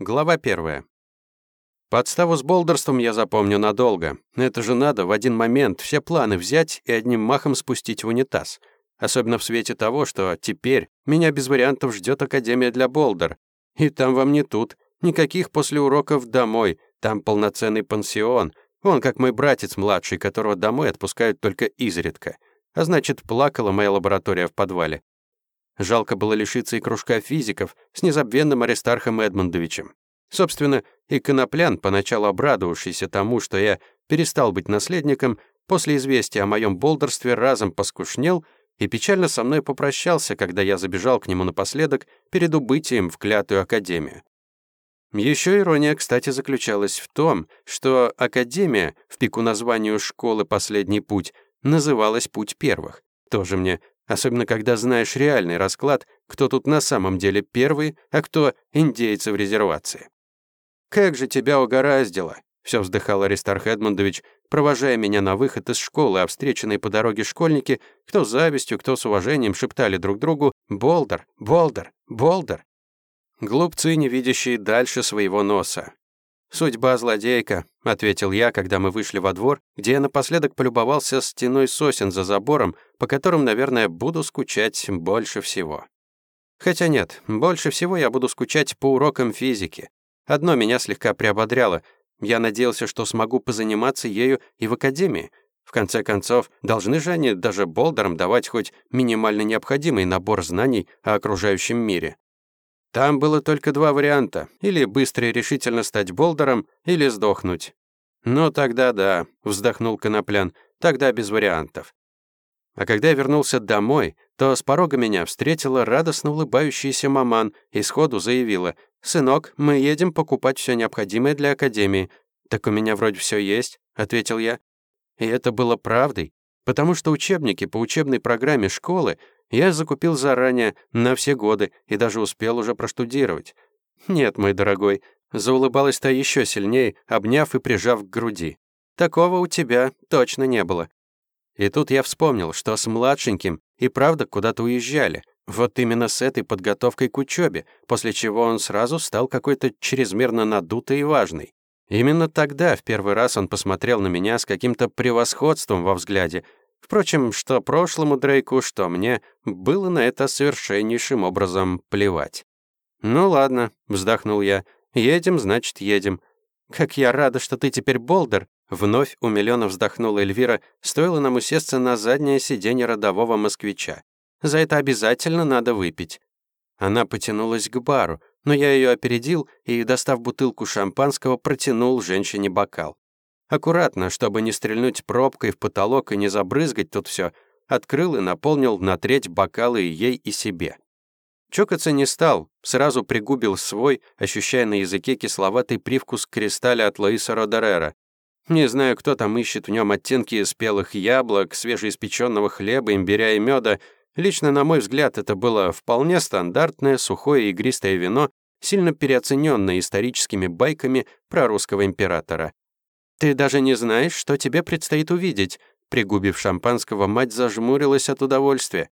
Глава первая. Подставу с болдерством я запомню надолго. Это же надо в один момент все планы взять и одним махом спустить в унитаз. Особенно в свете того, что теперь меня без вариантов ждет Академия для болдер. И там вам не тут. Никаких после уроков домой. Там полноценный пансион. Он как мой братец младший, которого домой отпускают только изредка. А значит, плакала моя лаборатория в подвале. Жалко было лишиться и кружка физиков с незабвенным Аристархом Эдмондовичем. Собственно, и Коноплян, поначалу обрадовавшийся тому, что я перестал быть наследником, после известия о моем болдерстве разом поскушнел и печально со мной попрощался, когда я забежал к нему напоследок перед убытием в клятую академию. Еще ирония, кстати, заключалась в том, что академия, в пику названию школы «Последний путь», называлась «Путь первых». Тоже мне Особенно, когда знаешь реальный расклад, кто тут на самом деле первый, а кто индейцы в резервации. «Как же тебя угораздило!» — все вздыхал Аристарх Эдмондович, провожая меня на выход из школы, а встреченные по дороге школьники, кто с завистью, кто с уважением, шептали друг другу «Болдер! Болдер! Болдер!» Глупцы, не видящие дальше своего носа. «Судьба злодейка», — ответил я, когда мы вышли во двор, где я напоследок полюбовался стеной сосен за забором, по которым, наверное, буду скучать больше всего. Хотя нет, больше всего я буду скучать по урокам физики. Одно меня слегка приободряло. Я надеялся, что смогу позаниматься ею и в академии. В конце концов, должны же они даже болдерам давать хоть минимально необходимый набор знаний о окружающем мире. Там было только два варианта: или быстро и решительно стать болдером, или сдохнуть. «Ну тогда да», — вздохнул Коноплян, — «тогда без вариантов». А когда я вернулся домой, то с порога меня встретила радостно улыбающаяся маман и сходу заявила, «Сынок, мы едем покупать все необходимое для академии». «Так у меня вроде все есть», — ответил я. И это было правдой, потому что учебники по учебной программе школы я закупил заранее, на все годы, и даже успел уже проштудировать. Нет, мой дорогой, заулыбалась та еще сильнее, обняв и прижав к груди. Такого у тебя точно не было. И тут я вспомнил, что с младшеньким и правда куда-то уезжали. Вот именно с этой подготовкой к учебе, после чего он сразу стал какой-то чрезмерно надутый и важный. Именно тогда в первый раз он посмотрел на меня с каким-то превосходством во взгляде, Впрочем, что прошлому Дрейку, что мне, было на это совершеннейшим образом плевать. «Ну ладно», — вздохнул я, — «едем, значит, едем». «Как я рада, что ты теперь болдер!» Вновь умилённо вздохнула Эльвира, стоило нам усесться на заднее сиденье родового москвича. «За это обязательно надо выпить». Она потянулась к бару, но я её опередил и, достав бутылку шампанского, протянул женщине бокал. Аккуратно, чтобы не стрельнуть пробкой в потолок и не забрызгать тут все, открыл и наполнил на треть бокалы ей, и себе. Чокаться не стал, сразу пригубил свой, ощущая на языке кисловатый привкус кристалля от Лоиса Родерера. Не знаю, кто там ищет в нем оттенки спелых яблок, свежеиспеченного хлеба, имбиря и меда. Лично, на мой взгляд, это было вполне стандартное сухое игристое вино, сильно переоцененное историческими байками про русского императора. «Ты даже не знаешь, что тебе предстоит увидеть», Пригубив шампанского, мать зажмурилась от удовольствия.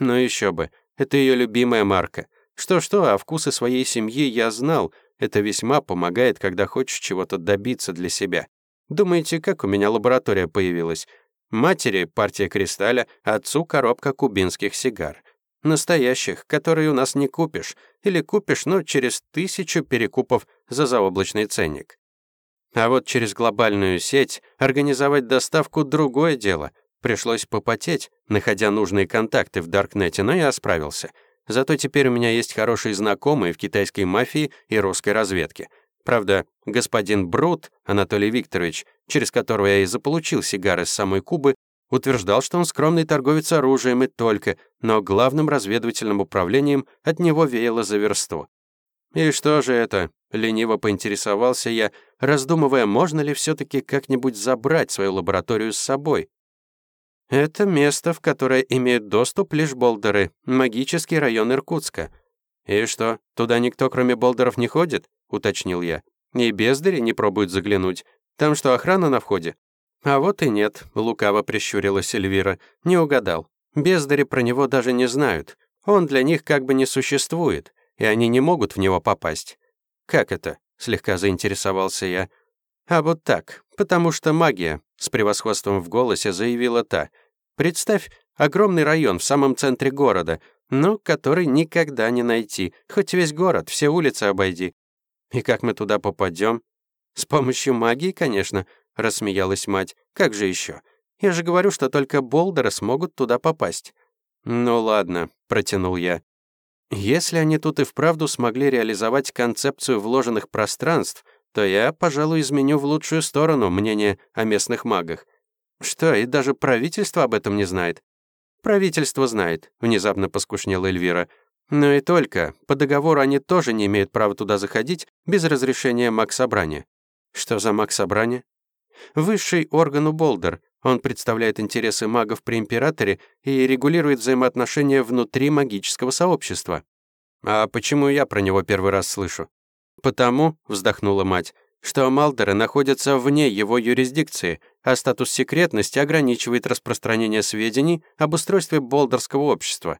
Ну еще бы, это ее любимая марка. Что-что, а вкусы своей семьи я знал. Это весьма помогает, когда хочешь чего-то добиться для себя. Думаете, как у меня лаборатория появилась? Матери — партия кристалля, отцу — коробка кубинских сигар. Настоящих, которые у нас не купишь. Или купишь, но через тысячу перекупов за заоблачный ценник. А вот через глобальную сеть организовать доставку — другое дело. Пришлось попотеть, находя нужные контакты в Даркнете, но я справился. Зато теперь у меня есть хорошие знакомые в китайской мафии и русской разведке. Правда, господин Брут, Анатолий Викторович, через которого я и заполучил сигары с самой Кубы, утверждал, что он скромный торговец оружием и только, но главным разведывательным управлением от него веяло за версту. «И что же это?» — лениво поинтересовался я, раздумывая, можно ли все-таки как-нибудь забрать свою лабораторию с собой. «Это место, в которое имеют доступ лишь болдеры, магический район Иркутска». «И что, туда никто, кроме болдеров, не ходит?» — уточнил я. «И бездари не пробуют заглянуть. Там что, охрана на входе?» «А вот и нет», — лукаво прищурилась Эльвира. «Не угадал. Бездари про него даже не знают. Он для них как бы не существует и они не могут в него попасть. «Как это?» — слегка заинтересовался я. «А вот так, потому что магия», — с превосходством в голосе заявила та. «Представь, огромный район в самом центре города, но который никогда не найти, хоть весь город, все улицы обойди. И как мы туда попадем? С помощью магии, конечно, рассмеялась мать. Как же еще? Я же говорю, что только болдеры смогут туда попасть. Ну ладно, протянул я. Если они тут и вправду смогли реализовать концепцию вложенных пространств, то я, пожалуй, изменю в лучшую сторону мнение о местных магах. Что, и даже правительство об этом не знает? Правительство знает, внезапно поскушнела Эльвира. Но и только. По договору они тоже не имеют права туда заходить без разрешения маг-собрания. Что за маг-собрание? Высший орган у Болдер. Он представляет интересы магов при императоре и регулирует взаимоотношения внутри магического сообщества. А почему я про него первый раз слышу? Потому, вздохнула мать, что Малдеры находятся вне его юрисдикции, а статус секретности ограничивает распространение сведений об устройстве болдерского общества.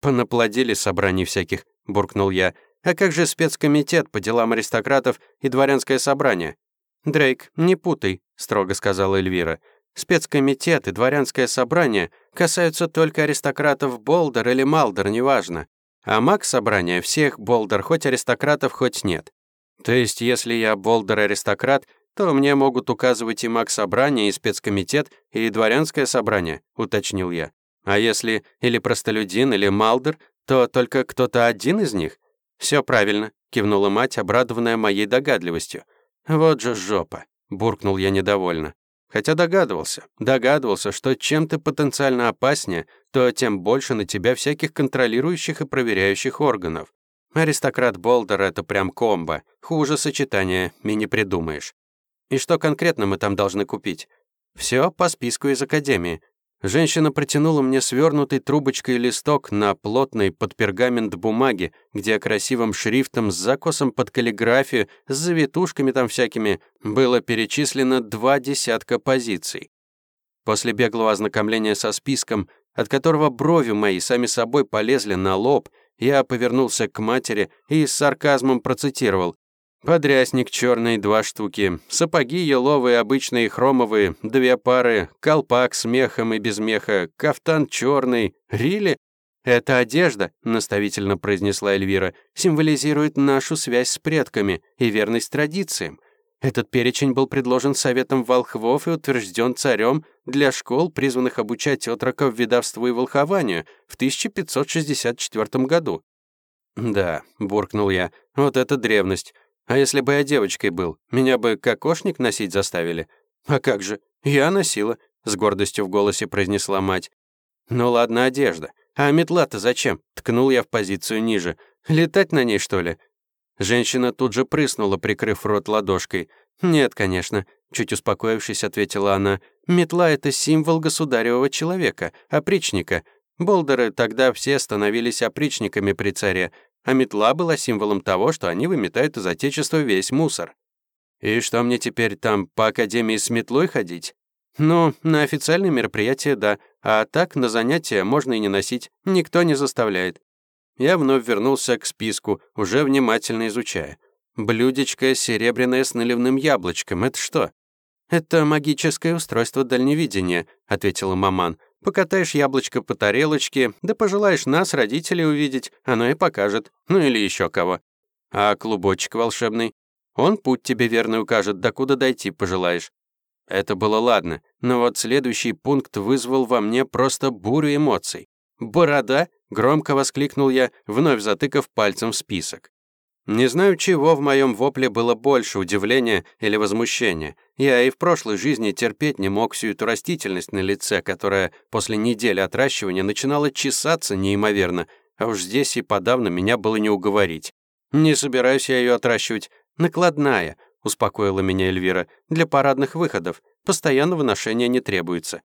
«Понаплодили собраний всяких», — буркнул я. «А как же спецкомитет по делам аристократов и дворянское собрание?» «Дрейк, не путай», — строго сказала Эльвира. «Спецкомитет и дворянское собрание касаются только аристократов Болдер или Малдер, неважно. А маг-собрание всех Болдер, хоть аристократов, хоть нет. То есть, если я Болдер-аристократ, то мне могут указывать и маг-собрание, и спецкомитет, и дворянское собрание», — уточнил я. «А если или простолюдин, или Малдер, то только кто-то один из них?» «Все правильно», — кивнула мать, обрадованная моей догадливостью. «Вот же жопа», — буркнул я недовольно. Хотя догадывался, догадывался, что чем ты потенциально опаснее, то тем больше на тебя всяких контролирующих и проверяющих органов. Аристократ Болдер — это прям комбо. Хуже сочетания и не придумаешь. И что конкретно мы там должны купить? Все по списку из Академии. Женщина протянула мне свернутый трубочкой листок на плотной под пергамент бумаги, где красивым шрифтом с закосом под каллиграфию, с завитушками там всякими, было перечислено два десятка позиций. После беглого ознакомления со списком, от которого брови мои сами собой полезли на лоб, я повернулся к матери и с сарказмом процитировал. Подрясник черный, два штуки, сапоги еловые, обычные хромовые, две пары, колпак с мехом и без меха, кафтан черный, рили. «Это одежда», — наставительно произнесла Эльвира, «символизирует нашу связь с предками и верность традициям. Этот перечень был предложен Советом волхвов и утвержден царем для школ, призванных обучать отроков ведовству и волхованию в 1564 году. «Да», — буркнул я, — «вот это древность. А если бы я девочкой был, меня бы кокошник носить заставили? А как же, я носила, с гордостью в голосе произнесла мать. Ну ладно, одежда. А метла-то зачем? Ткнул я в позицию ниже. Летать на ней, что ли? Женщина тут же прыснула, прикрыв рот ладошкой. «Нет, конечно», — чуть успокоившись, ответила она. «Метла — это символ государевого человека, опричника. Болдеры тогда все становились опричниками при царе, а метла была символом того, что они выметают из Отечества весь мусор. И что мне теперь там по академии с метлой ходить? Ну, на официальные мероприятия — да, а так на занятия можно и не носить, никто не заставляет. Я вновь вернулся к списку, уже внимательно изучая. Блюдечко серебряное с наливным яблочком — это что? «Это магическое устройство дальневидения», — ответила маман. Покатаешь яблочко по тарелочке, да пожелаешь нас, родителей, увидеть, оно и покажет. Ну или еще кого. А клубочек волшебный? Он путь тебе верный укажет, докуда дойти пожелаешь. Это было ладно, но вот следующий пункт вызвал во мне просто бурю эмоций. «Борода?» — громко воскликнул я, вновь затыкав пальцем в список. Не знаю, чего в моем вопле было больше, удивления или возмущения. Я и в прошлой жизни терпеть не мог всю эту растительность на лице, которая после недели отращивания начинала чесаться неимоверно, а уж здесь и подавно меня было не уговорить. «Не собираюсь я ее отращивать. Накладная», — успокоила меня Эльвира, «для парадных выходов. Постоянного ношения не требуется».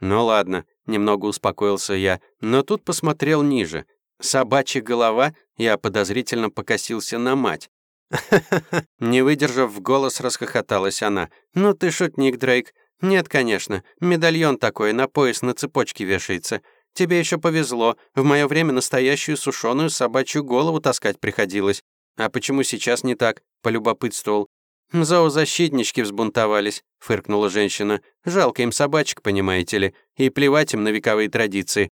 «Ну ладно», — немного успокоился я, но тут посмотрел ниже. Собачья голова, я подозрительно покосился на мать. Не выдержав в голос, расхохоталась она. «Ну ты шутник, Дрейк. Нет, конечно. Медальон такой, на пояс на цепочке вешается. Тебе еще повезло. В мое время настоящую сушеную собачью голову таскать приходилось. «А почему сейчас не так?» — полюбопытствовал. «Зоозащитнички взбунтовались», — фыркнула женщина. «Жалко им собачек, понимаете ли, и плевать им на вековые традиции».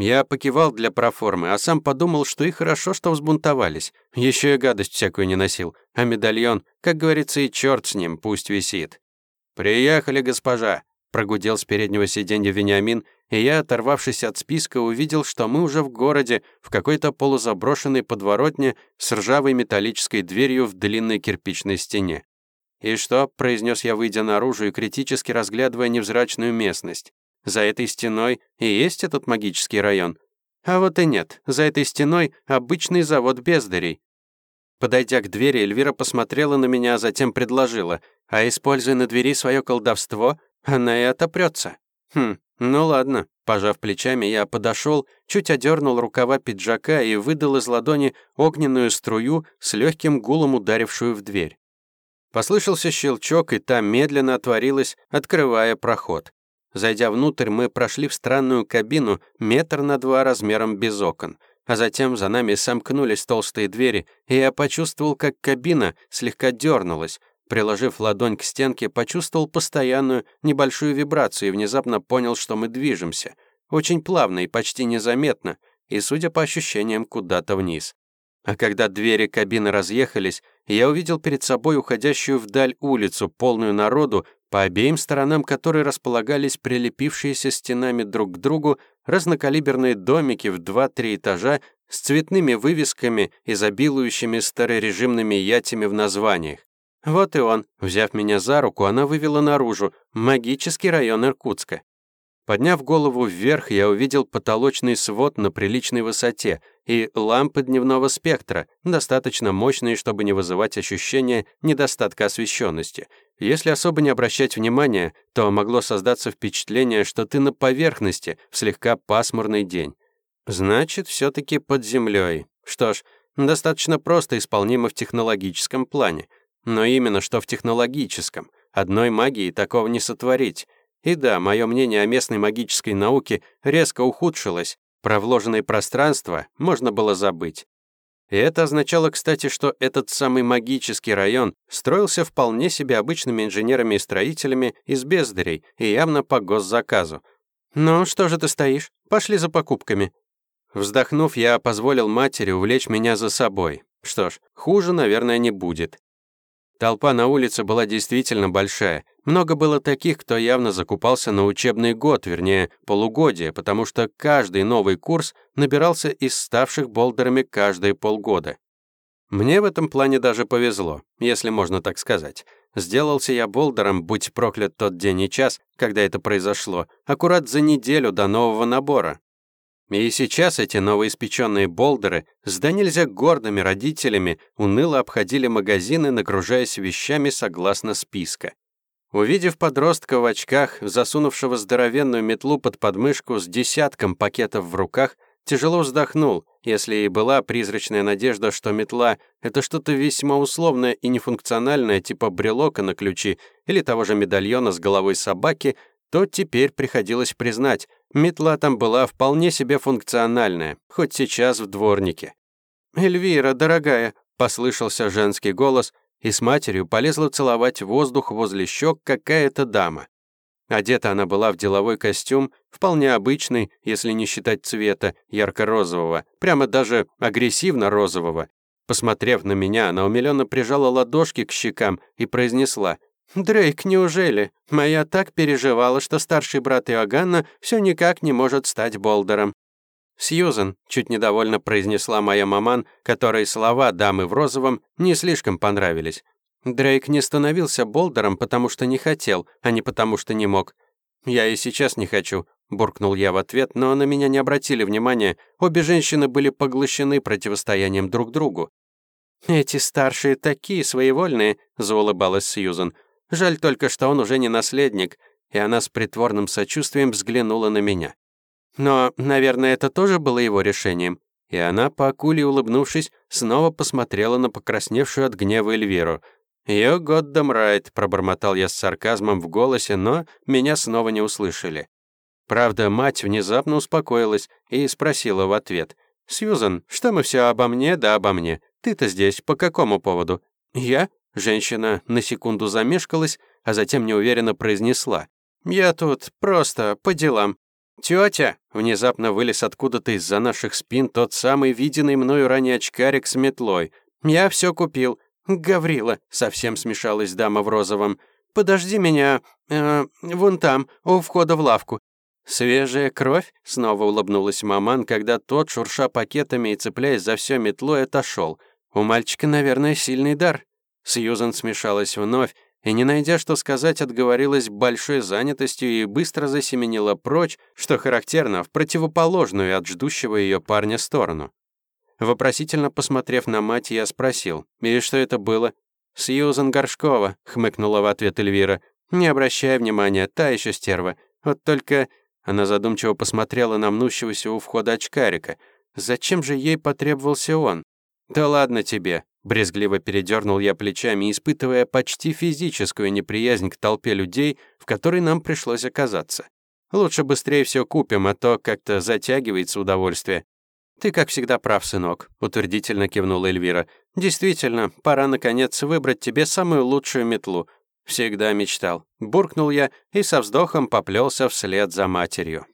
Я покивал для проформы, а сам подумал, что и хорошо, что взбунтовались. Еще и гадость всякую не носил. А медальон, как говорится, и черт с ним, пусть висит. «Приехали, госпожа», — прогудел с переднего сиденья Вениамин, и я, оторвавшись от списка, увидел, что мы уже в городе, в какой-то полузаброшенной подворотне с ржавой металлической дверью в длинной кирпичной стене. «И что?» — произнес я, выйдя наружу и критически разглядывая невзрачную местность. «За этой стеной и есть этот магический район?» «А вот и нет. За этой стеной обычный завод бездарей». Подойдя к двери, Эльвира посмотрела на меня, а затем предложила, «А используя на двери свое колдовство, она и отопрется». «Хм, ну ладно». Пожав плечами, я подошел, чуть одернул рукава пиджака и выдал из ладони огненную струю с легким гулом ударившую в дверь. Послышался щелчок, и та медленно отворилась, открывая проход. Зайдя внутрь, мы прошли в странную кабину метр на два размером без окон, а затем за нами сомкнулись толстые двери, и я почувствовал, как кабина слегка дернулась, Приложив ладонь к стенке, почувствовал постоянную небольшую вибрацию и внезапно понял, что мы движемся. Очень плавно и почти незаметно, и, судя по ощущениям, куда-то вниз. А когда двери кабины разъехались, я увидел перед собой уходящую вдаль улицу, полную народу, по обеим сторонам которой располагались прилепившиеся стенами друг к другу разнокалиберные домики в 2-3 этажа с цветными вывесками, изобилующими старорежимными ятями в названиях. Вот и он. Взяв меня за руку, она вывела наружу. Магический район Иркутска. Подняв голову вверх, я увидел потолочный свод на приличной высоте и лампы дневного спектра, достаточно мощные, чтобы не вызывать ощущения недостатка освещенности. Если особо не обращать внимания, то могло создаться впечатление, что ты на поверхности в слегка пасмурный день. Значит, все таки под землей. Что ж, достаточно просто исполнимо в технологическом плане. Но именно что в технологическом. Одной магией такого не сотворить. И да, мое мнение о местной магической науке резко ухудшилось. Про вложенное пространство можно было забыть. И это означало, кстати, что этот самый магический район строился вполне себе обычными инженерами и строителями из бездарей и явно по госзаказу. «Ну, что же ты стоишь? Пошли за покупками». Вздохнув, я позволил матери увлечь меня за собой. Что ж, хуже, наверное, не будет. Толпа на улице была действительно большая. Много было таких, кто явно закупался на учебный год, вернее, полугодие, потому что каждый новый курс набирался из ставших болдерами каждые полгода. Мне в этом плане даже повезло, если можно так сказать. Сделался я болдером, будь проклят тот день и час, когда это произошло, аккурат за неделю до нового набора. И сейчас эти новоиспеченные болдеры с да нельзя гордыми родителями уныло обходили магазины, нагружаясь вещами согласно списка. Увидев подростка в очках, засунувшего здоровенную метлу под подмышку с десятком пакетов в руках, тяжело вздохнул, если и была призрачная надежда, что метла — это что-то весьма условное и нефункциональное, типа брелока на ключи или того же медальона с головой собаки, то теперь приходилось признать, метла там была вполне себе функциональная, хоть сейчас в дворнике. «Эльвира, дорогая», — послышался женский голос, и с матерью полезла целовать воздух возле щек какая-то дама. Одета она была в деловой костюм, вполне обычный, если не считать цвета, ярко-розового, прямо даже агрессивно-розового. Посмотрев на меня, она умилённо прижала ладошки к щекам и произнесла «Дрейк, неужели? Моя так переживала, что старший брат Иоганна все никак не может стать Болдером». «Сьюзен», — чуть недовольно произнесла моя маман, которой слова дамы в розовом не слишком понравились. Дрейк не становился Болдером, потому что не хотел, а не потому что не мог. «Я и сейчас не хочу», — буркнул я в ответ, но на меня не обратили внимания. Обе женщины были поглощены противостоянием друг другу. «Эти старшие такие своевольные», — заулыбалась Сьюзен. Жаль только, что он уже не наследник, и она с притворным сочувствием взглянула на меня. Но, наверное, это тоже было его решением. И она, по акуле улыбнувшись, снова посмотрела на покрасневшую от гнева Эльвиру. «Ее Годдам Райт», — пробормотал я с сарказмом в голосе, но меня снова не услышали. Правда, мать внезапно успокоилась и спросила в ответ. «Сьюзан, что мы все обо мне да обо мне? Ты-то здесь по какому поводу?» «Я?» Женщина на секунду замешкалась, а затем неуверенно произнесла. «Я тут просто по делам». «Тётя!» — внезапно вылез откуда-то из-за наших спин тот самый виденный мною ранее очкарик с метлой. «Я всё купил». «Гаврила!» — совсем смешалась дама в розовом. «Подожди меня, э, вон там, у входа в лавку». «Свежая кровь?» — снова улыбнулась маман, когда тот, шурша пакетами и цепляясь за всё метлой, отошёл. «У мальчика, наверное, сильный дар». Сьюзан смешалась вновь, и, не найдя что сказать, отговорилась большой занятостью и быстро засеменила прочь, что характерно, в противоположную от ждущего ее парня сторону. Вопросительно посмотрев на мать, я спросил, «И что это было?» «Сьюзан Горшкова», — хмыкнула в ответ Эльвира. «Не обращай внимания, та еще стерва. Вот только...» Она задумчиво посмотрела на мнущегося у входа очкарика. «Зачем же ей потребовался он?» «Да ладно тебе», Брезгливо передернул я плечами, испытывая почти физическую неприязнь к толпе людей, в которой нам пришлось оказаться. Лучше быстрее все купим, а то как-то затягивается удовольствие. «Ты, как всегда, прав, сынок», — утвердительно кивнула Эльвира. «Действительно, пора, наконец, выбрать тебе самую лучшую метлу. Всегда мечтал». Буркнул я и со вздохом поплелся вслед за матерью.